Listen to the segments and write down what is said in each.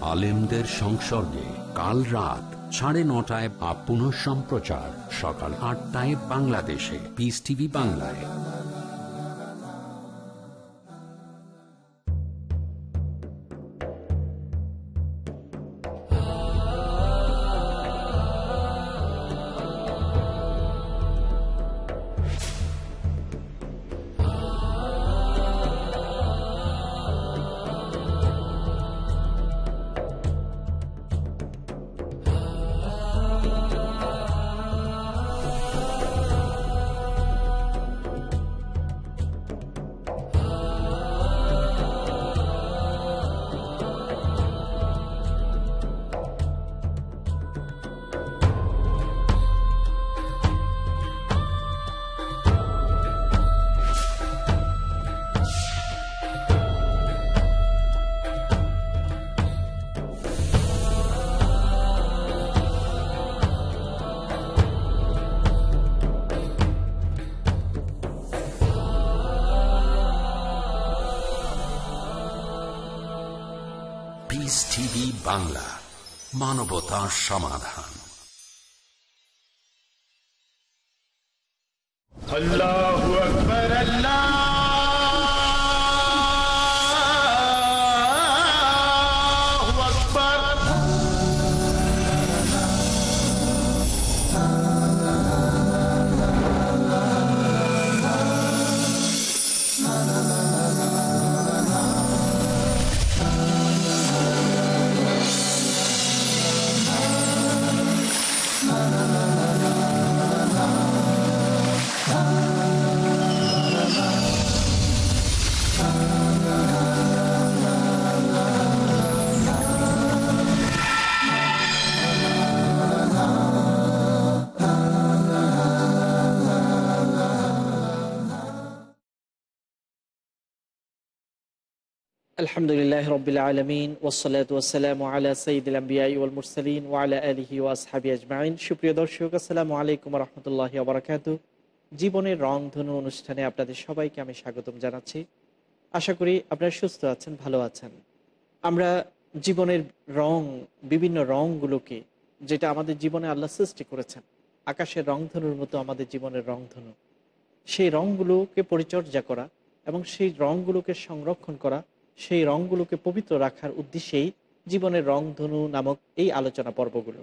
আলেমদের সংসর্গে কাল রাত সাড়ে নটায় বা পুনঃ সম্প্রচার সকাল আটটায় বাংলাদেশে। পিস টিভি বাংলায়। বাংলা মানবতা সমাধান আলহামদুলিল্লাহ রবিল আলমিন ওসলাত ওসালাম আলা সঈদুল মুরসালিন ওয়ালা আলহি ওয়াসহাবি আজমাইন। সুপ্রিয় দর্শক, আসসালামু আলাইকুম রহমতুল্লাহ আবরাকাত জীবনের রং ধনু অনুষ্ঠানে আপনাদের সবাইকে আমি স্বাগতম জানাচ্ছি। আশা করি আপনারা সুস্থ আছেন, ভালো আছেন। আমরা জীবনের রং, বিভিন্ন রংগুলোকে, যেটা আমাদের জীবনে আল্লাহ সৃষ্টি করেছেন, আকাশের রংধনুর মতো আমাদের জীবনের রংধনু সেই রংগুলোকে পরিচর্যা করা এবং সেই রংগুলোকে সংরক্ষণ করা সেই রংগুলোকে পবিত্র রাখার উদ্দেশ্যেই জীবনের রংধনু নামক এই আলোচনা পর্বগুলো।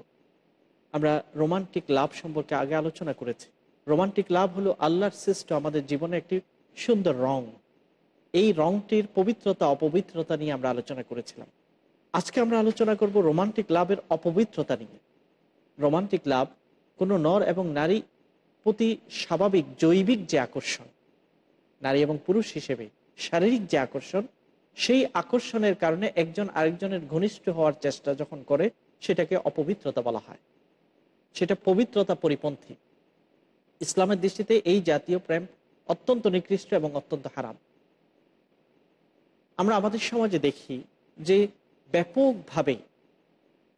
আমরা রোমান্টিক লাভ সম্পর্কে আগে আলোচনা করেছি। রোমান্টিক লাভ হলো আল্লাহর সৃষ্ট আমাদের জীবনে একটি সুন্দর রং। এই রংটির পবিত্রতা, অপবিত্রতা নিয়ে আমরা আলোচনা করেছিলাম। আজকে আমরা আলোচনা করব রোমান্টিক লাভের অপবিত্রতা নিয়ে। রোমান্টিক লাভ কোনো নর এবং নারী প্রতি স্বাভাবিক জৈবিক যে আকর্ষণ, নারী এবং পুরুষ হিসেবে শারীরিক যে আকর্ষণ সেই আকর্ষণের কারণে একজন আরেকজনের ঘনিষ্ঠ হওয়ার চেষ্টা যখন করে, সেটাকে অপবিত্রতা বলা হয়। সেটা পবিত্রতা পরিপন্থী। ইসলামের দৃষ্টিতে এই জাতীয় প্রেম অত্যন্ত নিকৃষ্ট এবং অত্যন্ত হারাম। আমরা আমাদের সমাজে দেখি যে ব্যাপকভাবে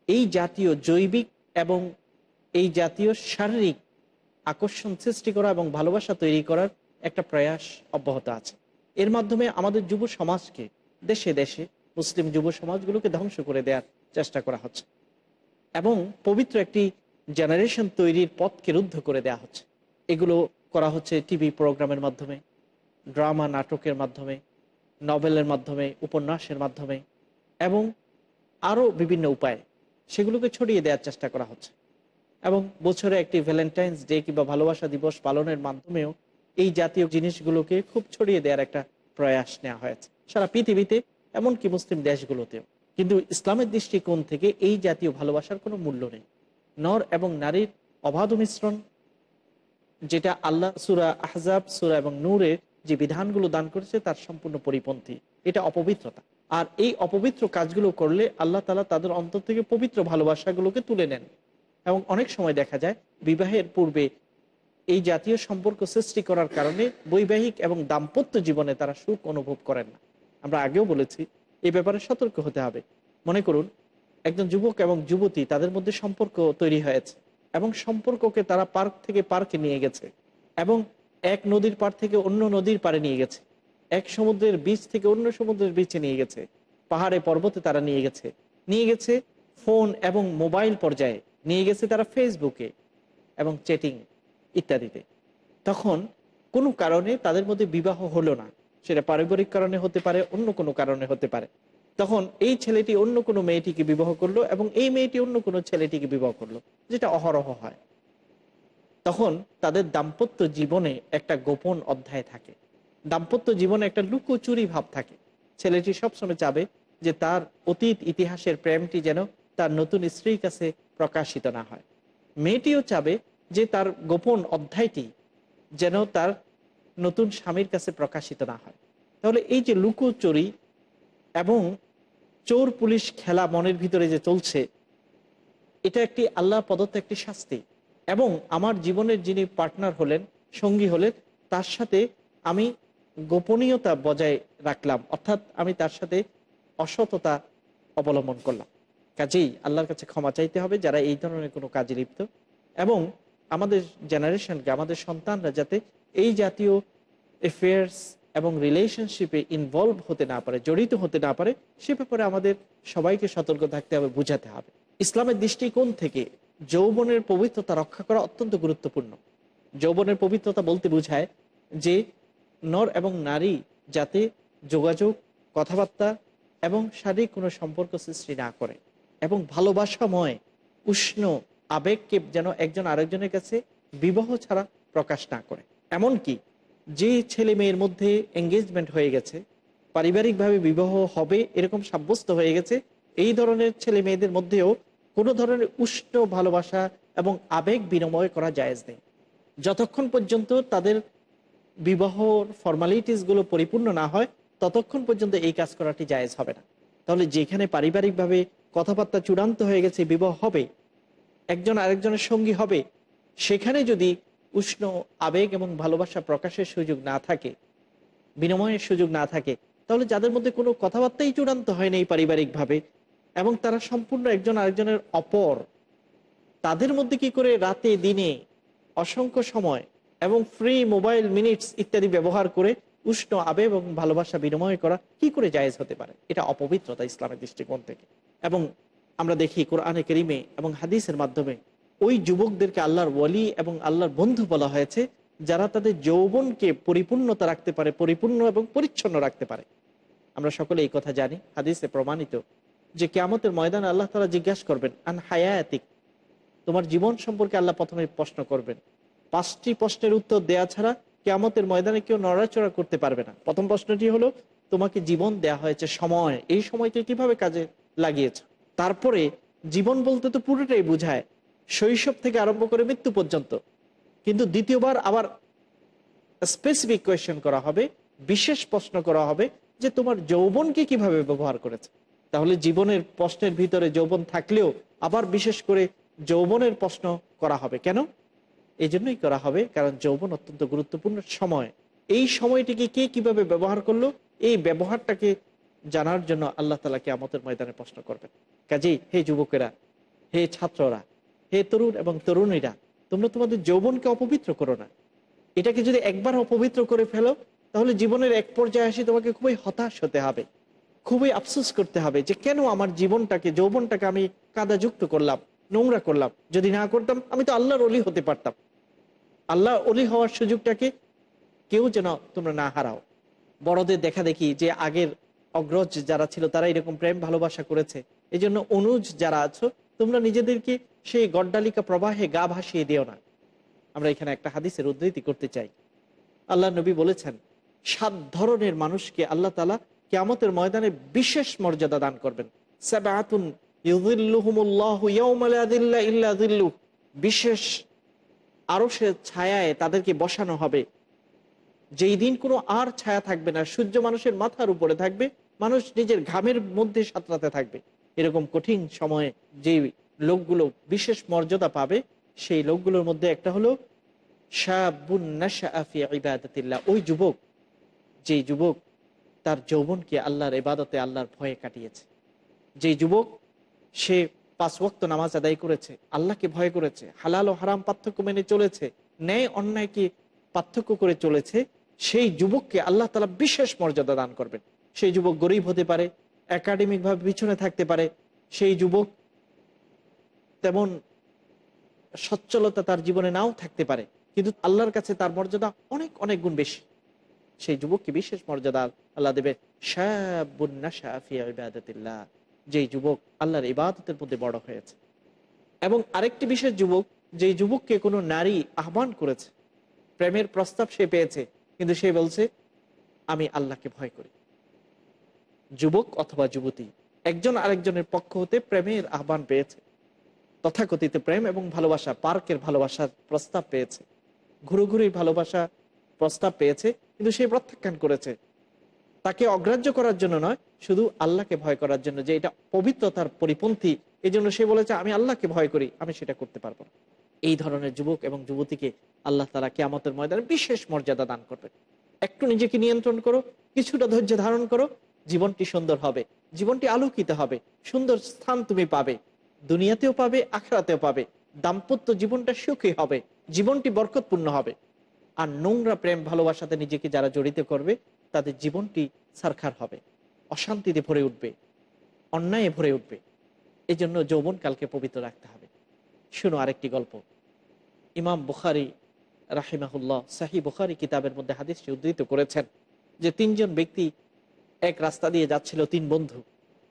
এই জাতীয় জৈবিক এবং এই জাতীয় শারীরিক আকর্ষণ সৃষ্টি করা এবং ভালোবাসা তৈরি করার একটা প্রয়াস অব্যাহত আছে। এর মাধ্যমে আমাদের যুব সমাজকে দেশে দেশে মুসলিম যুব সমাজগুলোকে ধ্বংস করে দেওয়ার চেষ্টা করা হচ্ছে। এবং পবিত্র একটি জেনারেশন তৈরির পথকে রুদ্ধ করে দেওয়া হচ্ছে। এগুলো করা হচ্ছে টিভি প্রোগ্রামের মাধ্যমে ড্রামা নাটকের মাধ্যমে নভেলের মাধ্যমে, উপন্যাসের মাধ্যমে এবং আরও বিভিন্ন উপায়ে সেগুলোকে ছড়িয়ে দেওয়ার চেষ্টা করা হচ্ছে। এবং বছরে একটি ভ্যালেন্টাইন্স ডে কিংবা ভালোবাসা দিবস পালনের মাধ্যমেও এই জাতীয় জিনিসগুলোকে খুব ছড়িয়ে দেওয়ার একটা প্রয়াস নেওয়া হয়েছে। সারা পৃথিবীতে, এমনকি মুসলিম দেশগুলোতেও। কিন্তু ইসলামের দৃষ্টিকোণ থেকে এই জাতীয় ভালোবাসার কোনো মূল্য নেই। নর এবং নারীর অবাধ মিশ্রণ, যেটা আল্লাহ সুরা আহজাব, সুরা এবং নূরের যে বিধানগুলো দান করেছে, তার সম্পূর্ণ পরিপন্থী। এটা অপবিত্রতা। আর এই অপবিত্র কাজগুলো করলে আল্লাহ তালা তাদের অন্তর থেকে পবিত্র ভালোবাসাগুলোকে তুলে নেন। এবং অনেক সময় দেখা যায়, বিবাহের পূর্বে এই জাতীয় সম্পর্ক সৃষ্টি করার কারণে বৈবাহিক এবং দাম্পত্য জীবনে তারা সুখ অনুভব করেন না। আমরা আগেও বলেছি এই ব্যাপারে সতর্ক হতে হবে। মনে করুন, একজন যুবক এবং যুবতী তাদের মধ্যে সম্পর্ক তৈরি হয়েছে এবং সম্পর্ককে তারা পার্ক থেকে পার্কে নিয়ে গেছে এবং এক নদীর পার থেকে অন্য নদীর পারে নিয়ে গেছে। এক সমুদ্রের বীচ থেকে অন্য সমুদ্রের বিচে নিয়ে গেছে। পাহাড়ে পর্বতে তারা নিয়ে গেছে। নিয়ে গেছে ফোন এবং মোবাইল পর্যায়ে। নিয়ে গেছে তারা ফেসবুকে এবং চ্যাটিং ইত্যাদিতে। তখন কোনো কারণে তাদের মধ্যে বিবাহ হলো না। সেটা পারিবারিক কারণে হতে পারে, অন্য কোনো কারণে হতে পারে। তখন এই ছেলেটি অন্য কোনো মেয়েটিকে বিবাহ করল এবং এই মেয়েটি অন্য কোনো ছেলেটিকে বিবাহ করল, যেটা অহরহ হয়। তখন তাদের দাম্পত্য জীবনে একটা গোপন অধ্যায় থাকে। দাম্পত্য জীবনে একটা লুকোচুরি ভাব থাকে। ছেলেটি সবসময় চাবে যে তার অতীত ইতিহাসের প্রেমটি যেন তার নতুন স্ত্রীর কাছে প্রকাশিত না হয়। মেয়েটিও চাবে যে তার গোপন অধ্যায়টি যেন তার নতুন স্বামীর কাছে প্রকাশিত না হয়। তাহলে এই যে লুকো লুকোচুরি এবং চোর পুলিশ খেলা মনের ভিতরে যে চলছে, এটা একটি আল্লাহ প্রদত্ত একটি শাস্তি। এবং আমার জীবনের যিনি পার্টনার হলেন, সঙ্গী হলেন, তার সাথে আমি গোপনীয়তা বজায় রাখলাম। অর্থাৎ আমি তার সাথে অসততা অবলম্বন করলাম। কাজেই আল্লাহর কাছে ক্ষমা চাইতে হবে যারা এই ধরনের কোনো কাজে লিপ্ত। এবং আমাদের জেনারেশনকে, আমাদের সন্তানরা যাতে এই জাতীয় অ্যাফেয়ার্স এবং রিলেশনশিপে ইনভলভ হতে না পারে, জড়িত হতে না পারে, সে ব্যাপারে আমাদের সবাইকে সতর্ক থাকতে হবে, বুঝাতে হবে। ইসলামের দৃষ্টিকোণ থেকে যৌবনের পবিত্রতা রক্ষা করা অত্যন্ত গুরুত্বপূর্ণ। যৌবনের পবিত্রতা বলতে বোঝায় যে নর এবং নারী যাতে যোগাযোগ, কথাবার্তা এবং শারীরিক কোনো সম্পর্ক সৃষ্টি না করে এবং ভালোবাসাময়, উষ্ণ আবেগকে যেন একজন আরেকজনের কাছে বিবাহ ছাড়া প্রকাশ না করে। এমনকি যে ছেলে মেয়ের মধ্যে এঙ্গেজমেন্ট হয়ে গেছে, পারিবারিকভাবে বিবাহ হবে এরকম সাব্যস্ত হয়ে গেছে, এই ধরনের ছেলে মেয়েদের মধ্যেও কোনো ধরনের উষ্ণ ভালোবাসা এবং আবেগ বিনিময় করা জায়েজ নেই। যতক্ষণ পর্যন্ত তাদের বিবাহর ফর্মালিটিসগুলো পরিপূর্ণ না হয়, ততক্ষণ পর্যন্ত এই কাজ করাটি জায়েজ হবে না। তাহলে যেখানে পারিবারিকভাবে কথাবার্তা চূড়ান্ত হয়ে গেছে, বিবাহ হবে একজন আরেকজনের সঙ্গী হবে, সেখানে যদি উষ্ণ আবেগ এবং ভালোবাসা প্রকাশের সুযোগ না থাকে, বিনিময়ের সুযোগ না থাকে, তাহলে যাদের মধ্যে কোনো কথাবার্তাই চূড়ান্ত হয় হয়নি পারিবারিকভাবে এবং তারা সম্পূর্ণ একজন আরেকজনের অপর, তাদের মধ্যে কি করে রাতে, দিনে অসংখ্য সময় এবং ফ্রি মোবাইল মিনিটস ইত্যাদি ব্যবহার করে উষ্ণ আবেগ এবং ভালোবাসা বিনিময় করা কি করে জায়েজ হতে পারে? এটা অপবিত্রতা ইসলামের দৃষ্টিকোণ থেকে। এবং আমরা দেখি কোরআনে করিমে এবং হাদিসের মাধ্যমে ওই যুবকদেরকে আল্লাহর ওয়ালি এবং আল্লাহর বন্ধু বলা হয়েছে, যারা তাদের যৌবনকে পরিপূর্ণতা রাখতে পারে, পরিপূর্ণ এবং পরিচ্ছন্ন রাখতে পারে। আমরা সকলে এই কথা জানি, হাদিসে প্রমাণিত যে কেয়ামতের ময়দানে আল্লাহ তালা জিজ্ঞাসা করবেন, আন হায়াতিক? তোমার জীবন সম্পর্কে আল্লাহ প্রথমে প্রশ্ন করবেন। পাঁচটি প্রশ্নের উত্তর দেয়া ছাড়া কেয়ামতের ময়দানে কেউ নড়াচড়া করতে পারবে না। প্রথম প্রশ্নটি হলো, তোমাকে জীবন দেয়া হয়েছে সময়, এই সময়টি কীভাবে কাজে লাগিয়েছ? তারপরে জীবন বলতে তো পুরোটাই বোঝায়, শৈশব থেকে আরম্ভ করে মৃত্যু পর্যন্ত। কিন্তু দ্বিতীয়বার আবার স্পেসিফিক কোয়েশ্চেন করা হবে, বিশেষ প্রশ্ন করা হবে যে তোমার যৌবনকে কীভাবে ব্যবহার করেছে? তাহলে জীবনের প্রশ্নের ভিতরে যৌবন থাকলেও আবার বিশেষ করে যৌবনের প্রশ্ন করা হবে কেন? এই জন্যই করা হবে, কারণ যৌবন অত্যন্ত গুরুত্বপূর্ণ সময়। এই সময়টিকে কে কীভাবে ব্যবহার করল? এই ব্যবহারটাকে জানার জন্য আল্লাহ তালাকে আমাদের ময়দানে প্রশ্ন করবেন। কাজেই হে যুবকেরা, হে ছাত্ররা, হে তরুণ এবং তরুণীরা, তোমরা তোমাদের যৌবনকে অপবিত্র করো না। এটাকে যদি একবার অপবিত্র করে ফেলো, তাহলে জীবনের এক পর্যায়ে আসি তোমাকে খুবই হতাশ হতে হবে। খুবই আফসোস করতে হবে যে কেন আমার জীবনটাকে, যৌবনটাকে আমি কাদাযুক্ত করলাম, নোংরা করলাম। যদি না করতাম, আমি তো আল্লাহর অলি হতে পারতাম। আল্লাহ অলি হওয়ার সুযোগটাকে কেউ যেন তোমরা না হারাও। বড়দের দেখা দেখি যে আগের অগ্রজ যারা ছিল, তারা এরকম প্রেম, ভালোবাসা করেছে। এই জন্য অনুজ যারা আছো, তোমরা নিজেদেরকে সেই গড্ডালিকা প্রবাহে গা ভাসিয়ে দিও না। আমরা এখানে একটা হাদিসের উদ্ধৃতি করতে চাই। আল্লাহ নবী বলেছেন, সাত ধরনের মানুষকে আল্লাহ তালা কেয়ামতের ময়দানে বিশেষ মর্যাদা দান করবেন। বিশেষ আরও সে ছায়ায় তাদেরকে বসানো হবে। যেই দিন কোনো আর ছায়া থাকবে না, সূর্য মানুষের মাথার উপরে থাকবে, মানুষ নিজের ঘামের মধ্যে সাঁতরাতে থাকবে। এরকম কঠিন সময়ে যে লোকগুলো বিশেষ মর্যাদা পাবে, সেই লোকগুলোর মধ্যে একটা হলো ফি ওই যুবক যে যুবক তার যৌবনকে আল্লাহর এবাদতে আল্লাহর ভয়ে কাটিয়েছে। যে যুবক, সে পাঁচ ওয়াক্ত নামাজ আদায় করেছে, আল্লাহকে ভয় করেছে, হালাল ও হারাম পার্থক্য মেনে চলেছে, ন্যায় অন্যায়কে পার্থক্য করে চলেছে সেই যুবককে আল্লাহ তালা বিশেষ মর্যাদা দান করবেন। সেই যুবক গরিব হতে পারে, একাডেমিকভাবে পিছনে থাকতে পারে, সেই যুবক তেমন সচ্ছলতা তার জীবনে নাও থাকতে পারে, কিন্তু আল্লাহর কাছে তার মর্যাদা অনেক অনেক গুণ বেশি। সেই যুবককে বিশেষ মর্যাদা আল্লাহ দেবে শাহাতিল্লাহ যেই যুবক আল্লাহর ইবাদতের মধ্যে বড় হয়েছে। এবং আরেকটি বিশেষ যুবক, যেই যুবককে কোনো নারী আহ্বান করেছে, প্রেমের প্রস্তাব সে পেয়েছে কিন্তু সে বলছে, আমি আল্লাহকে ভয় করি। যুবক অথবা যুবতী, একজন আরেকজনের পক্ষ হতে প্রেমের আহ্বান পেয়েছে। তথাকথিত প্রেম এবং ভালোবাসা, পার্কের ভালোবাসার প্রস্তাব পেয়েছে। ঘুরোঘুরি ভালোবাসা প্রস্তাব পেয়েছে, কিন্তু সে প্রত্যাখ্যান করেছে। তাকে অগ্রাহ্য করার জন্য নয়, শুধু আল্লাহকে ভয় করার জন্য, যে এটা পবিত্রতার পরিপন্থী। এই জন্য সে বলেছে, আমি আল্লাহকে ভয় করি, আমি সেটা করতে পারব না। এই ধরনের যুবক এবং যুবতীকে আল্লাহ তারা কেয়ামতের ময়দানে বিশেষ মর্যাদা দান করবে একটু নিজেকে নিয়ন্ত্রণ করো, কিছুটা ধৈর্য ধারণ করো, জীবনটি সুন্দর হবে, জীবনটি আলোকিত হবে, সুন্দর স্থান তুমি পাবে, দুনিয়াতেও পাবে আখড়াতেও পাবে, দাম্পত্য জীবনটা সুখী হবে, জীবনটি বরকতপূর্ণ হবে। আর নোংরা প্রেম ভালোবাসাতে নিজেকে যারা জড়িত করবে, তাদের জীবনটি সারখার হবে, অশান্তিতে ভরে উঠবে, অন্যায়ে ভরে উঠবে। এই জন্য যৌবনকালকে পবিত্র রাখতে হবে। শুনো আরেকটি গল্প। ইমাম বুখারি রাহিমাহুল্লাহ সাহি বুখারি কিতাবের মধ্যে হাদিসটি উদ্ধৃত করেছেন যে তিনজন ব্যক্তি এক রাস্তা দিয়ে যাচ্ছিল তিন বন্ধু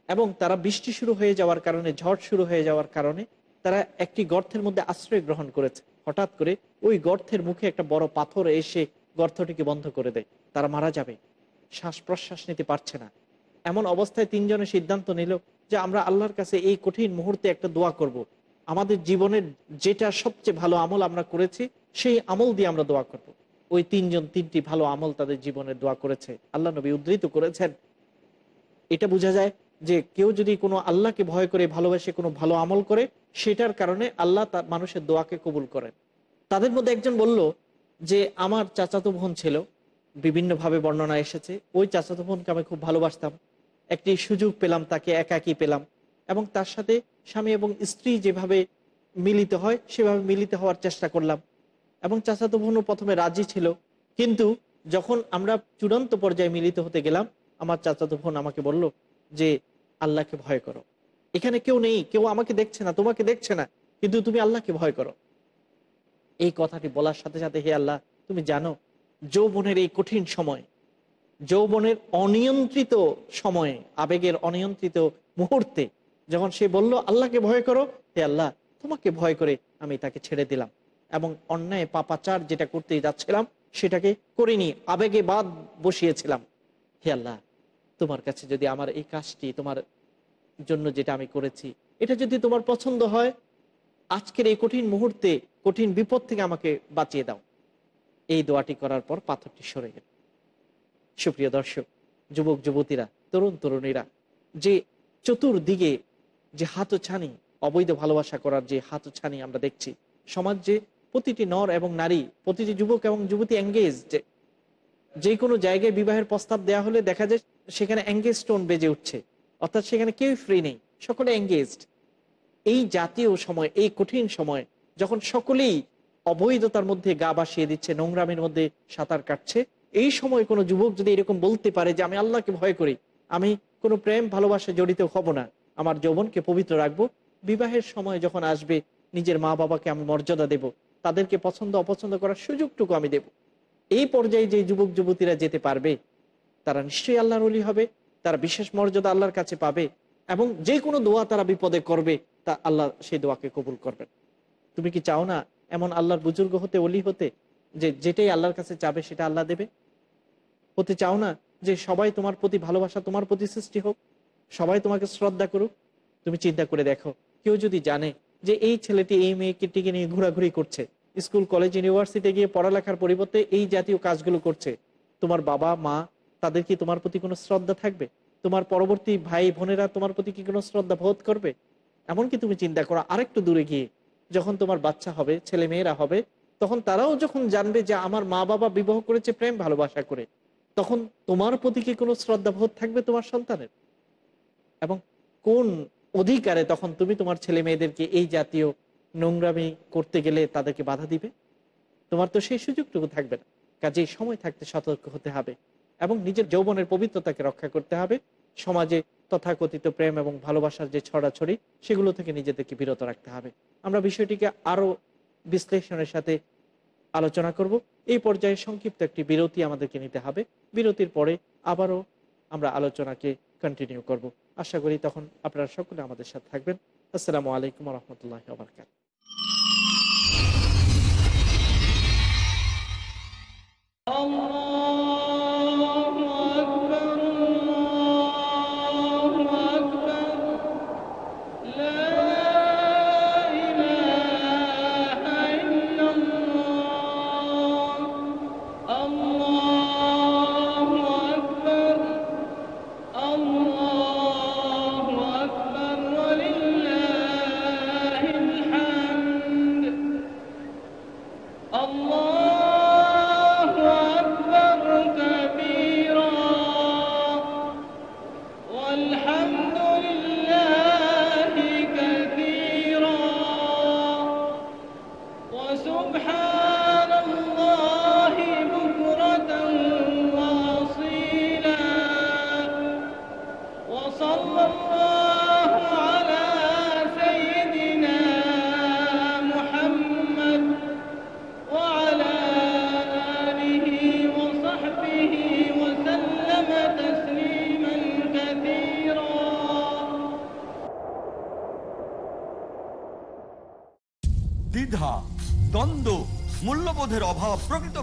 এবং তারা বৃষ্টি শুরু হয়ে যাওয়ার কারণে, ঝড় শুরু হয়ে যাওয়ার কারণে তারা একটি গর্তের মধ্যে আশ্রয় গ্রহণ করেছে। হঠাৎ করে ওই গর্তের মুখে একটা বড় পাথর এসে গর্তটিকে বন্ধ করে দেয়। তারা মারা যাবে। শ্বাস প্রশ্বাস নিতে পারছে না। এমন অবস্থায় তিনজনে সিদ্ধান্ত নিল যে আমরা আল্লাহর কাছে এই কঠিন মুহূর্তে একটা দোয়া করব। আমাদের জীবনের যেটা সবচেয়ে ভালো আমল আমরা করেছি, সেই আমল দিয়ে আমরা দোয়া করব। ওই তিনজন, তিনটি ভালো আমল তাদের জীবনে দোয়া করেছে। আল্লাহ নবী উদ্ধৃত করেছেন। এটা বোঝা যায় যে কেউ যদি কোনো আল্লাহকে ভয় করে, ভালোবাসে কোনো ভালো আমল করে, সেটার কারণে আল্লাহ তার মানুষের দোয়াকে কবুল করেন। তাদের মধ্যে একজন বলল যে, আমার চাচাতো বোন ছিল, বিভিন্নভাবে বর্ণনা এসেছে। ওই চাচাতো বোনকে আমি খুব ভালোবাসতাম। একটি সুযোগ পেলাম, তাকে একাকি পেলাম। এবং তার সাথে স্বামী এবং স্ত্রী যেভাবে মিলিত হয়, সেভাবে মিলিত হওয়ার চেষ্টা করলাম। এবং চাচাতো বোনও প্রথমে রাজি ছিল। কিন্তু যখন আমরা চূড়ান্ত পর্যায়ে মিলিত হতে গেলাম, আমার চাচাতো বোন আমাকে বলল যে, আল্লাহকে ভয় করো। এখানে কেউ নেই, কেউ আমাকে দেখছে না, তোমাকে দেখছে না, কিন্তু তুমি আল্লাহকে ভয় করো। এই কথাটি বলার সাথে সাথে, হে আল্লাহ, তুমি জানো, যৌবনের এই কঠিন সময়, যৌবনের অনিয়ন্ত্রিত সময়ে, আবেগের অনিয়ন্ত্রিত মুহূর্তে যখন সে বলল, আল্লাহকে ভয় করো, হে আল্লাহ, তোমাকে ভয় করে আমি তাকে ছেড়ে দিলাম এবং অন্যায়, পাপাচার যেটা করতে যাচ্ছিলাম, সেটাকে করিনি, আবেগে বাদ বসিয়েছিলাম। হে আল্লাহ, তোমার কাছে যদি আমার এই কাজটি, তোমার জন্য যেটা আমি করেছি, এটা যদি তোমার পছন্দ হয়, আজকের এই কঠিন মুহূর্তে, কঠিন বিপদ থেকে আমাকে বাঁচিয়ে দাও। এই দোয়াটি করার পর পাথরটি সরে গেল। সুপ্রিয় দর্শক, যুবক, যুবতীরা, তরুণ, তরুণীরা, যে চতুর্দিকে যে হাতছানি, অবৈধ ভালোবাসা করার যে হাতছানি আমরা দেখছি, সমাজ যে প্রতিটি নর এবং নারী, প্রতিটি যুবক এবং যুবতী এঙ্গেজ যে কোনো জায়গায় বিবাহের প্রস্তাব দেওয়া হলে দেখা যায় সেখানে এঙ্গেজ টোন বেজে উঠছে, অর্থাৎ সেখানে কেউই ফ্রি নেই, সকলে এঙ্গেজড এই জাতীয় সময়, এই কঠিন সময়, যখন সকলেই অবৈধতার মধ্যে গা বাসিয়ে দিচ্ছে, নোংরামের মধ্যে সাঁতার কাটছে, এই সময় কোনো যুবক যদি এরকম বলতে পারে যে, আমি আল্লাহকে ভয় করি, আমি কোনো প্রেম ভালোবাসা জড়িত হব না আমার যৌবনকে পবিত্র রাখব। বিবাহের সময় যখন আসবে, নিজের মা বাবাকে আমি মর্যাদা দেব, তাদেরকে পছন্দ অপছন্দ করার সুযোগটুকু আমি দেব। এই পর্যায়ে যে যুবক যুবতীরা যেতে পারবে, তারা নিশ্চয়ই আল্লাহর অলি হবে, তারা বিশেষ মর্যাদা আল্লাহর কাছে পাবে এবং যে কোনো দোয়া তারা বিপদে করবে, তা আল্লাহ সেই দোয়াকে কবুল করবেন। তুমি কি চাও না এমন আল্লাহর বুজুর্গ হতে অলি হতে, যে যেটাই আল্লাহর কাছে চাবে সেটা আল্লাহ দেবে? হতে চাও না যে সবাই তোমার প্রতি ভালোবাসা, তোমার প্রতি সৃষ্টি হোক? সবাই তোমাকে শ্রদ্ধা করুক, তুমি চিন্তা করে দেখো। কেউ যদি জানে যে এই ছেলেটি, এই মেয়েকে টিকে নিয়ে ঘোরাঘুরি করছে, স্কুল, কলেজ, ইউনিভার্সিটিতে গিয়ে পড়ালেখার পরিবর্তে এই জাতীয় কাজগুলো করছে, তোমার বাবা, মা, তাদের কি তোমার প্রতি কোনো শ্রদ্ধা থাকবে? তোমার পরবর্তী ভাই, বোনেরা তোমার প্রতি কি কোনো শ্রদ্ধা বোধ করবে? এমনকি তুমি চিন্তা করো, আরেকটু দূরে গিয়ে যখন তোমার বাচ্চা হবে, ছেলে মেয়েরা হবে, তখন তারাও যখন জানবে যে আমার মা বাবা বিবাহ করেছে প্রেম, ভালোবাসা করে, তখন তোমার প্রতি কি কোনো শ্রদ্ধা বোধ থাকবে তোমার সন্তানের? এবং কোন অধিকারে তখন তুমি তোমার ছেলে মেয়েদেরকে এই জাতীয় নোংরামি করতে গেলে তাদেরকে বাধা দিবে? তোমার তো সেই সুযোগটুকু থাকবে না। কাজে সময় থাকতে সতর্ক হতে হবে এবং নিজের যৌবনের পবিত্রতাকে রক্ষা করতে হবে। সমাজে তথাকথিত প্রেম এবং ভালোবাসার যে ছড়াছড়ি, সেগুলো থেকে নিজেদেরকে বিরত রাখতে হবে। আমরা বিষয়টিকে আরও বিশ্লেষণের সাথে আলোচনা করব। এই পর্যায়ে সংক্ষিপ্ত একটি বিরতি আমাদেরকে নিতে হবে। বিরতির পরে আবারও আমরা আলোচনাকে কন্টিনিউ করব। আশা করি তখন আপনারা সকলে আমাদের সাথে থাকবেন। আসসালামু আলাইকুম রহমতুল্লাহ আবরকাত Allah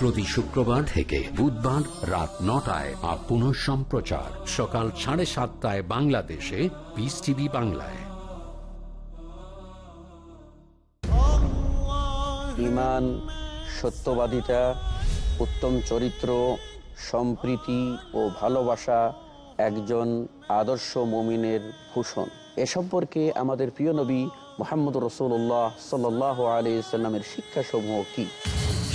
প্রতি শুক্রবার থেকে বুধবার রাত নটায় আর পুনঃ সম্প্রচার সকাল সাড়ে সাতটায় বাংলাদেশে পিস টিভি বাংলায়। ইমান, সত্যবাদিতা, উত্তম চরিত্র, সম্প্রীতি ও ভালোবাসা একজন আদর্শ মমিনের ভূষণ। এ সম্পর্কে আমাদের প্রিয় নবী মোহাম্মদ রসুল্লাহ সাল আলি সাল্লামের শিক্ষাসমূহ কি?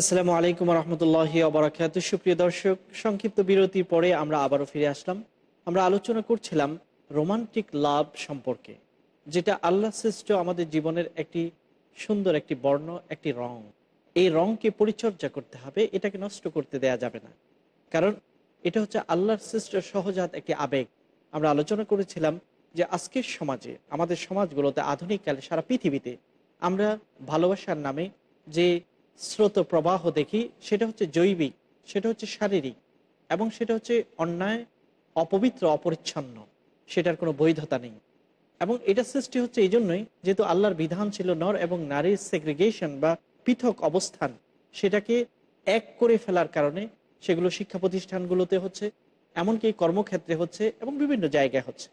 আসসালামু আলাইকুম রহমতুল্লাহ আবরাকাত সুপ্রিয় দর্শক, সংক্ষিপ্ত বিরতির পরে আমরা আবারও ফিরে আসলাম। আমরা আলোচনা করছিলাম রোমান্টিক লাভ সম্পর্কে, যেটা আল্লাহ সৃষ্ট আমাদের জীবনের একটি সুন্দর একটি বর্ণ, একটি রং। এই রংকে পরিচর্যা করতে হবে, এটাকে নষ্ট করতে দেয়া যাবে না। কারণ এটা হচ্ছে আল্লাহর সৃষ্ট সহজাত একটি আবেগ। আমরা আলোচনা করেছিলাম যে আজকের সমাজে, আমাদের সমাজগুলোতে আধুনিক কালে, সারা পৃথিবীতে আমরা ভালোবাসার নামে যে স্রোত প্রবাহ দেখি, সেটা হচ্ছে জৈবিক, সেটা হচ্ছে শারীরিক, এবং সেটা হচ্ছে অন্যায়, অপবিত্র, অপরিচ্ছন্ন, সেটার কোনো বৈধতা নেই। এবং এটা সৃষ্টি হচ্ছে এই জন্যই, যেহেতু আল্লাহর বিধান ছিল নর এবং নারীর সেগ্রিগেশন বা পৃথক অবস্থান, সেটাকে এক করে ফেলার কারণে সেগুলো শিক্ষা প্রতিষ্ঠানগুলোতে হচ্ছে, এমনকি কর্মক্ষেত্রে হচ্ছে, এবং বিভিন্ন জায়গায় হচ্ছে।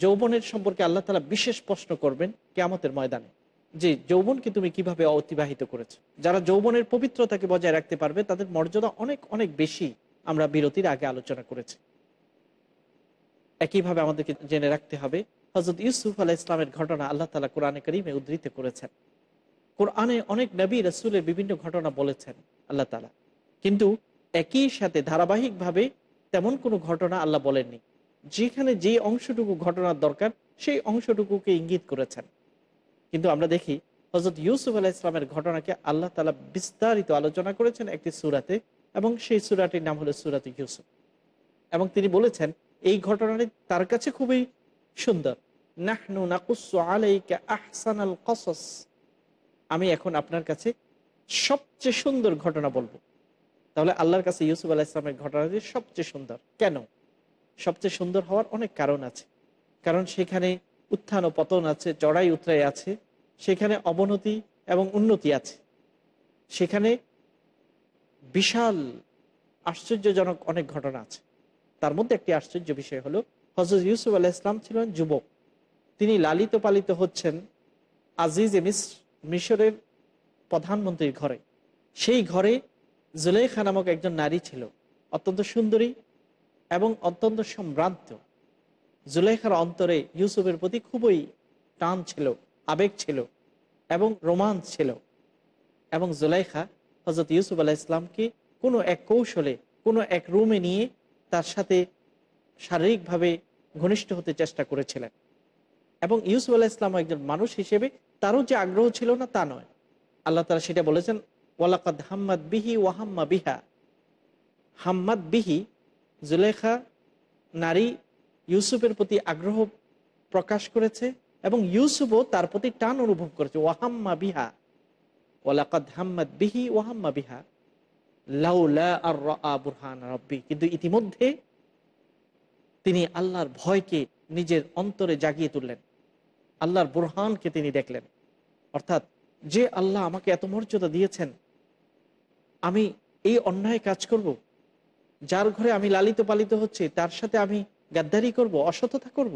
যৌবনের সম্পর্কে আল্লাহ তালা বিশেষ প্রশ্ন করবেন কেয়ামতের ময়দানে। যে যৌবনকে তুমি কীভাবে অতিবাহিত করেছ? যারা যৌবনের পবিত্রতাকে বজায় রাখতে পারবে, তাদের মর্যাদা অনেক অনেক বেশি আমরা বিরতির আগে আলোচনা করেছি। একইভাবে আমাদেরকে জেনে রাখতে হবে হজরত ইউসুফ আলাহ ইসলামের ঘটনা আল্লাহ তালা কোরআনে করিমে উদ্ধৃত করেছেন। কোরআনে অনেক নবী রসুলের বিভিন্ন ঘটনা বলেছেন আল্লাহ তালা কিন্তু একই সাথে ধারাবাহিকভাবে তেমন কোনো ঘটনা আল্লাহ বলেননি। যেখানে যে অংশটুকু ঘটনার দরকার, সেই অংশটুকুকে ইঙ্গিত করেছেন। কিন্তু আমরা দেখি হজরত ইউসুফ আলাহ ইসলামের ঘটনাকে আল্লাহ তালা বিস্তারিত আলোচনা করেছেন একটি সুরাতে এবং সেই সুরাটির নাম হলো সুরাত ইউসুফ। এবং তিনি বলেছেন, এই ঘটনাটি তার কাছে খুবই সুন্দর। নাহনু নাকুসু আলাইকা আহসানাল কসস। আমি এখন আপনার কাছে সবচেয়ে সুন্দর ঘটনা বলব। তাহলে আল্লাহর কাছে ইউসুফ আলাহ ইসলামের ঘটনাটি সবচেয়ে সুন্দর। কেন? সবচেয়ে সুন্দর হওয়ার অনেক কারণ আছে। কারণ সেখানে উত্থান ও পতন আছে চড়াই উতরাই আছে সেখানে অবনতি এবং উন্নতি আছে। সেখানে বিশাল আশ্চর্যজনক অনেক ঘটনা আছে। তার মধ্যে একটি আশ্চর্য বিষয় হলো হজরত ইউসুফ আলাহ ইসলাম ছিলেন যুবক। তিনি লালিত পালিত হচ্ছেন আজিজ এ মিস মিশরের প্রধানমন্ত্রীর ঘরে। সেই ঘরে জুলেখা নামক একজন নারী ছিল, অত্যন্ত সুন্দরী এবং অত্যন্ত সম্ভ্রান্ত। জুলেখার অন্তরে ইউসুফের প্রতি খুবই টান ছিল। আবেগ ছিল এবং রোমাঞ্চ ছিল। এবং জুলাইখা হজরত ইউসুফ আলাহ ইসলামকে কোনো এক কৌশলে, কোনো এক রুমে নিয়ে তার সাথে শারীরিকভাবে ঘনিষ্ঠ হতে চেষ্টা করেছিলেন। এবং ইউসুফ আলাহ ইসলাম একজন মানুষ হিসেবে তারও যে আগ্রহ ছিল না তা নয়। আল্লাহ তারা সেটা বলেছেন, ওয়ালাকাদ হাম্মাদ বিহি ওয়াহাম্মা বিহা। হাম্মাদ বিহি জুলেখা নারী ইউসুফের প্রতি আগ্রহ প্রকাশ করেছে এবং ইউসুফও তার প্রতি টান অনুভব করেছে। ওয়াহাম্মা বিহা, ওয়ালাকাদ হাম্মাদ বিহি, ওয়াহাম্মা বিহা, লাউলা আর বুরহান রব্বি। কিন্তু ইতিমধ্যে তিনি আল্লাহর ভয়কে নিজের অন্তরে জাগিয়ে তুললেন। আল্লাহর বুরহানকে তিনি দেখলেন। অর্থাৎ যে আল্লাহ আমাকে এত মর্যাদা দিয়েছেন, আমি এই অন্যায় কাজ করব। যার ঘরে আমি লালিত পালিত হচ্ছে, তার সাথে আমি গাদ্দারি করব, অসততা করব।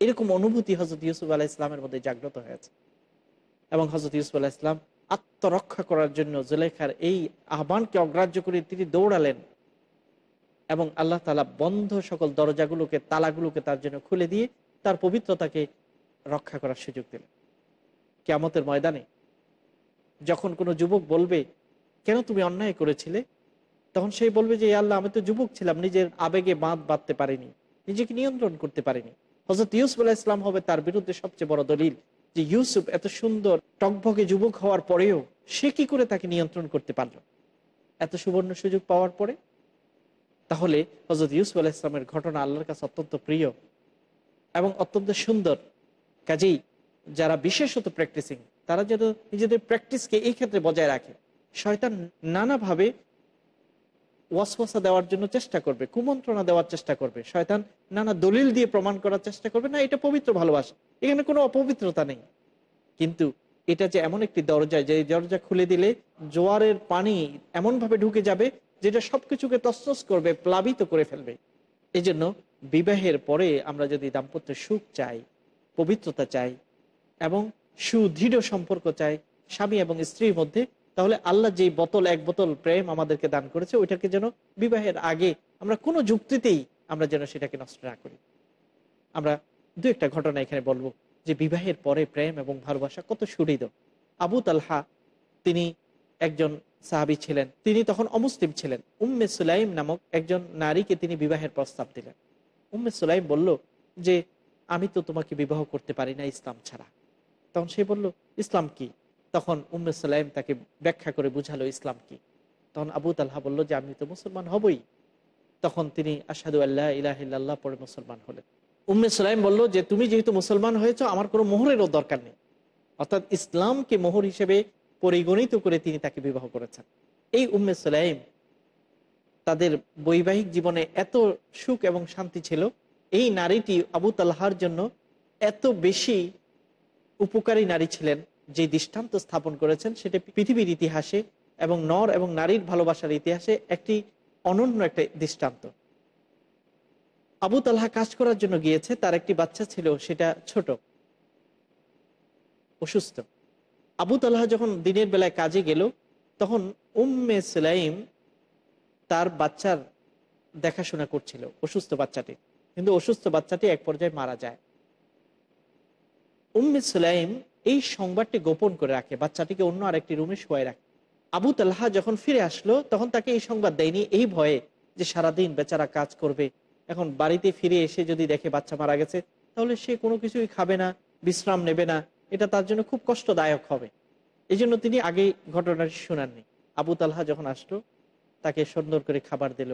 এরকম অনুভূতি হজরত ইউসুফ আলাহ ইসলামের মধ্যে জাগ্রত হয়েছে। এবং হজরত ইউসুফ আলাহ ইসলাম আত্মরক্ষা করার জন্য জুলেখার এই আহ্বানকে অগ্রাহ্য করে তিনি দৌড়ালেন এবং আল্লাহ তালা বন্ধ সকল দরজাগুলোকে, তালাগুলোকে তার জন্য খুলে দিয়ে তার পবিত্রতাকে রক্ষা করার সুযোগ দিলেন। কেয়ামতের ময়দানে যখন কোনো যুবক বলবে, কেন তুমি অন্যায় করেছিলে? তখন সেই বলবে যে "এ আল্লাহ, আমি তো যুবক ছিলাম, নিজের আবেগে বাঁধ বাঁধতে পারিনি, নিজেকে নিয়ন্ত্রণ করতে পারিনি। হজরত ইউসুফ আলাহ ইসলাম হবে তার বিরুদ্ধে সবচেয়ে বড় দলিল যে ইউসুফ এত সুন্দর টকভগে যুবক হওয়ার পরেও সে কি করে তাকে নিয়ন্ত্রণ করতে পারল? এত সুবর্ণ সুযোগ পাওয়ার পরে? তাহলে হজরত ইউসুফ আলাহ ইসলামের ঘটনা আল্লাহর কাছে অত্যন্ত প্রিয় এবং অত্যন্ত সুন্দর। কাজেই যারা বিশেষত প্র্যাকটিসিং তারা যেন নিজেদের প্র্যাকটিসকে এই ক্ষেত্রে বজায় রাখে। শয়তান নানাভাবে ওয়াসওয়াসা দেওয়ার জন্য চেষ্টা করবে, কুমন্ত্রণা দেওয়ার চেষ্টা করবে, শয়তান নানা দলিল দিয়ে প্রমাণ করার চেষ্টা করবে। না, এটা পবিত্র ভালোবাসা। এখানে কোনো অপবিত্রতা নেই। কিন্তু এটা যে এমন একটি দরজা, যে দরজা খুলে দিলে জোয়ারের পানি এমনভাবে ঢুকে যাবে, যেটা সবকিছুকে তসনস করবে, প্লাবিত করে ফেলবে। এই জন্য বিবাহের পরে আমরা যদি দাম্পত্য সুখ চাই, পবিত্রতা চাই, এবং সুদৃঢ় সম্পর্ক চাই, স্বামী এবং স্ত্রীর মধ্যে তাহলে আল্লাহ যে বোতল, এক বোতল প্রেম আমাদেরকে দান করেছে, ওইটাকে যেন বিবাহের আগে আমরা কোনো যুক্তিতেই আমরা যেন সেটাকে নষ্ট না করি। আমরা দু একটা ঘটনা এখানে বলব যে বিবাহের পরে প্রেম এবং ভালোবাসা কত সুহৃদ আবু তালহা তিনি একজন সাহাবি ছিলেন, তিনি তখন অমুসলিম ছিলেন। উম্মে সুলাইম নামক একজন নারীকে তিনি বিবাহের প্রস্তাব দিলেন। উম্মে সুলাইম বলল যে, আমি তো তোমাকে বিবাহ করতে পারি না ইসলাম ছাড়া। তখন সে বলল, ইসলাম কি? তখন উম্মে সালাইম তাকে ব্যাখ্যা করে বুঝালো, ইসলাম কি? তখন আবু তালহা বলল, যে আমি তো মুসলমান হবই। তখন তিনি আসাদু আল্লাহ ইলাহিল্লাহ পরে মুসলমান হলেন। উম্মে সালাইম বলল, যে তুমি যেহেতু মুসলমান হয়েছ, আমার কোনো মোহরেরও দরকার নেই। অর্থাৎ ইসলামকে মোহর হিসেবে পরিগণিত করে তিনি তাকে বিবাহ করেছেন। এই উম্মে সালাইম তাদের বৈবাহিক জীবনে এত সুখ এবং শান্তি ছিল, এই নারীটি আবু তালহার জন্য এত বেশি উপকারী নারী ছিলেন যে দৃষ্টান্ত স্থাপন করেছেন, সেটা পৃথিবীর ইতিহাসে এবং নর এবং নারীর ভালোবাসার ইতিহাসে একটি অনন্য একটা দৃষ্টান্ত। আবু তালহা কাজ করার জন্য গিয়েছে, তার একটি বাচ্চা ছিল, সেটা ছোট, অসুস্থ। আবু তালহা যখন দিনের বেলায় কাজে গেল, তখন উম্মে সেলাইম তার বাচ্চার দেখাশোনা করছিল, অসুস্থ বাচ্চাটি। কিন্তু অসুস্থ বাচ্চাটি এক পর্যায়ে মারা যায়। উম্মে সুলাইম এই সংবাদটি গোপন করে রাখে, বাচ্চাটিকে অন্য আরেকটি রুমে শুয়ে রাখে। আবু তালহা যখন ফিরে আসলো, তখন তাকে এই সংবাদ দেয়নি, এই ভয়ে যে সারাদিন বেচারা কাজ করবে, এখন বাড়িতে ফিরে এসে যদি দেখে বাচ্চা মারা গেছে, তাহলে সে কোনো কিছুই খাবে না, বিশ্রাম নেবে না, এটা তার জন্য খুব কষ্টদায়ক হবে। এই জন্য তিনি আগে ঘটনাটি শোনাননি। আবু তালহা যখন আসলো, তাকে সুন্দর করে খাবার দিল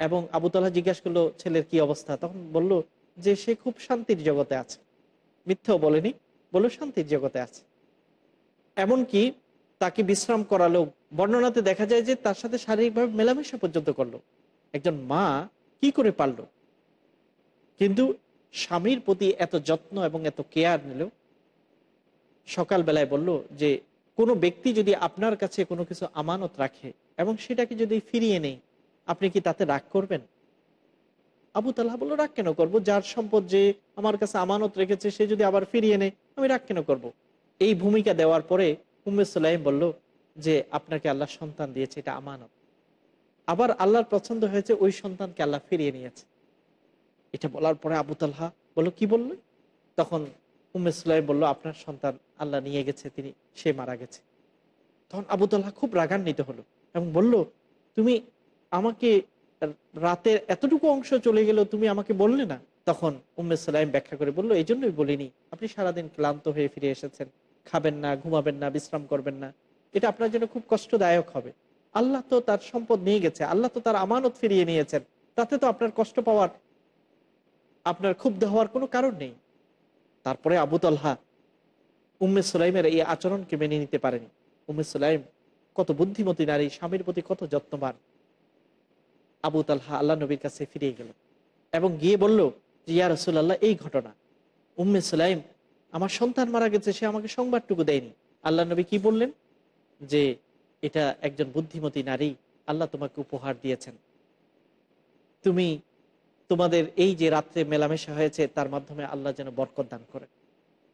এবং আবু তালহা জিজ্ঞাসা করল, ছেলের কি অবস্থা? তখন বলল যে, সে খুব শান্তির জগতে আছে। মিথ্যাও বলেনি বলল শান্তির জগতে আছে। এমনকি তাকে বিশ্রাম করালো বর্ণনাতে দেখা যায় যে তার সাথে শারীরিকভাবে মেলামেশা পর্যন্ত করল। একজন মা কি করে পারল? কিন্তু স্বামীর প্রতি এত যত্ন এবং এত কেয়ার নিল। সকালবেলায় বলল যে, কোনো ব্যক্তি যদি আপনার কাছে কোনো কিছু আমানত রাখে এবং সেটাকে যদি ফিরিয়ে নেই, আপনি কি তাতে রাগ করবেন? আবু তাল্লাহ বলল, রাগ কেন করব? যার সম্পদ যে আমার কাছে আমানত রেখেছে, সে যদি আবার ফিরিয়ে নেয় আমি রাগ কেন করব। এই ভূমিকা দেওয়ার পরে উম্মে সুলাইম বলল যে, আপনাকে আল্লাহ সন্তান দিয়েছে, এটা আমানত। আবার আল্লাহর পছন্দ হয়েছে, ওই সন্তানকে আল্লাহ ফিরিয়ে নিয়েছে। এটা বলার পরে আবু তাল্লাহ বলল, কি বলল? তখন উম্মে সুলাইম বলল, আপনার সন্তান আল্লাহ নিয়ে গেছে, তিনি, সে মারা গেছে। তখন আবু তাল্লাহ খুব রাগান্বিত হলো এবং বলল, তুমি আমাকে রাতের এতটুকু অংশ চলে গেল তুমি আমাকে বললে না? তখন উম্মে সালাইম ব্যাখ্যা করে বলল, এই জন্যই বলিনি, আপনি সারাদিন ক্লান্ত হয়ে ফিরে এসেছেন। খাবেন না, ঘুমাবেন না, বিশ্রাম করবেন না। এটা আপনার জন্য খুব কষ্টদায়ক হবে। আল্লাহ তো তার সম্পদ নিয়ে গেছে, আল্লাহ তো তার আমানত ফিরিয়ে নিয়েছেন। তাতে তো আপনার কষ্ট পাওয়ার, আপনার ক্ষুব্ধ হওয়ার কোনো কারণ নেই। তারপরে আবু তালহা উম্মে সুলাইমের এই আচরণকে মেনে নিতে পারেনি। উম্মে সুলাইম কত বুদ্ধিমতী নারী, স্বামীর প্রতি কত যত্নবান। আবু তালহা আল্লাহ নবীর কাছে ফিরিয়ে গেল এবং গিয়ে বলল ইয়া রসুল্লাহ এই ঘটনা। উম্মে সুলাইম, আমার সন্তান মারা গেছে, সে আমাকে সংবাদটুকু দেয়নি। আল্লাহ নবী কি বললেন? যে, এটা একজন বুদ্ধিমতী নারী, আল্লাহ তোমাকে উপহার দিয়েছেন। তুমি, তোমাদের এই যে রাত্রে মেলামেশা হয়েছে, তার মাধ্যমে আল্লাহ যেন বরকত দান করেন।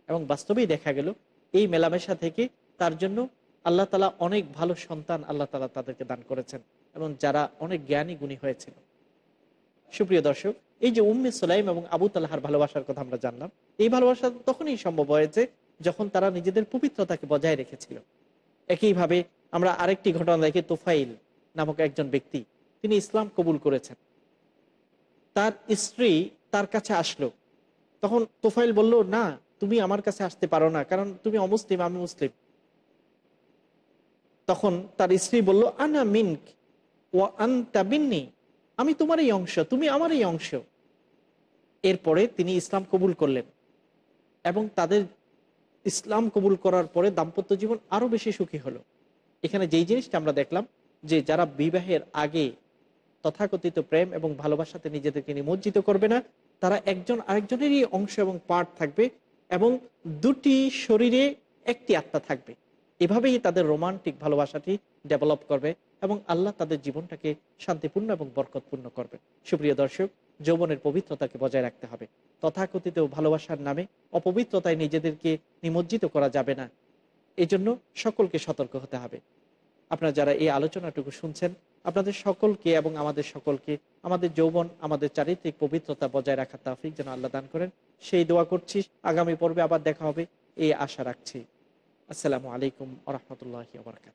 এবং বাস্তবেই দেখা গেল, এই মেলামেশা থেকে তার জন্য আল্লাহ তালা অনেক ভালো সন্তান আল্লাহ তালা তাদেরকে দান করেছেন এবং যারা অনেক জ্ঞানী গুণী হয়েছিল। সুপ্রিয় দর্শক এই যে উম্মে সুলাইম এবং আবু তালাহার ভালোবাসার কথা আমরা জানলাম, এই ভালোবাসা তখনই সম্ভব হয়েছে যখন তারা নিজেদের পবিত্রতাকে বজায় রেখেছিল। একইভাবে আমরা আরেকটি ঘটনা দেখি, তোফাইল নামক একজন ব্যক্তি, তিনি ইসলাম কবুল করেছেন। তার স্ত্রী তার কাছে আসলো। তখন তোফাইল বলল, না, তুমি আমার কাছে আসতে পারো না, কারণ তুমি অমুসলিম, আমি মুসলিম। তখন তার স্ত্রী বলল, আনা মিনক ও আন্তা বিন্নি আমি তোমারই অংশ, তুমি আমারই অংশ। এরপরে তিনি ইসলাম কবুল করলেন এবং তাদের ইসলাম কবুল করার পরে দাম্পত্য জীবন আরও বেশি সুখী হলো। এখানে যেই জিনিসটা আমরা দেখলাম যে যারা বিবাহের আগে তথাকথিত প্রেম এবং ভালোবাসাতে নিজেদেরকে নিমজ্জিত করবে না, তারা একজন আরেকজনেরই অংশ এবং পার্ট থাকবে এবং দুটি শরীরে একটি আত্মা থাকবে। এভাবেই তাদের রোমান্টিক ভালোবাসাটি ডেভেলপ করবে এবং আল্লাহ তাদের জীবনটাকে শান্তিপূর্ণ এবং বরকতপূর্ণ করবে সুপ্রিয় দর্শক যৌবনের পবিত্রতাকে বজায় রাখতে হবে। তথাকথিত ভালোবাসার নামে অপবিত্রতায় নিজেদেরকে নিমজ্জিত করা যাবে না। এই জন্য সকলকে সতর্ক হতে হবে। আপনারা যারা এই আলোচনাটুকু শুনছেন, আপনাদের সকলকে এবং আমাদের সকলকে আমাদের যৌবন, আমাদের চারিত্রিক পবিত্রতা বজায় রাখার তাফিক যেন আল্লাহ দান করেন। সেই দোয়া করছি। আগামী পর্বে আবার দেখা হবে। এই আশা রাখছি। আসসালামু আলাইকুম আরহামতুল্লাহ বরকাত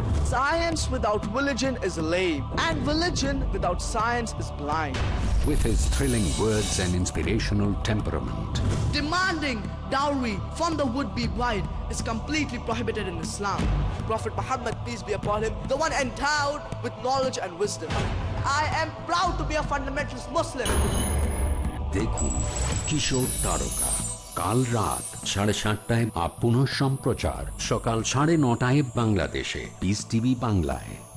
Science without religion is lame, and religion without science is blind. With his thrilling words and inspirational temperament. Demanding dowry from the would-be bride is completely prohibited in Islam. Prophet Muhammad, peace be upon him, the one endowed with knowledge and wisdom. I am proud to be a fundamentalist Muslim. দেখুন কিশোর তারকা কাল রাত সাড়ে সাতটায় up সম্প্রচার সকাল সাড়ে নটায় বাংলাদেশে। পিস টিভি বাংলায়।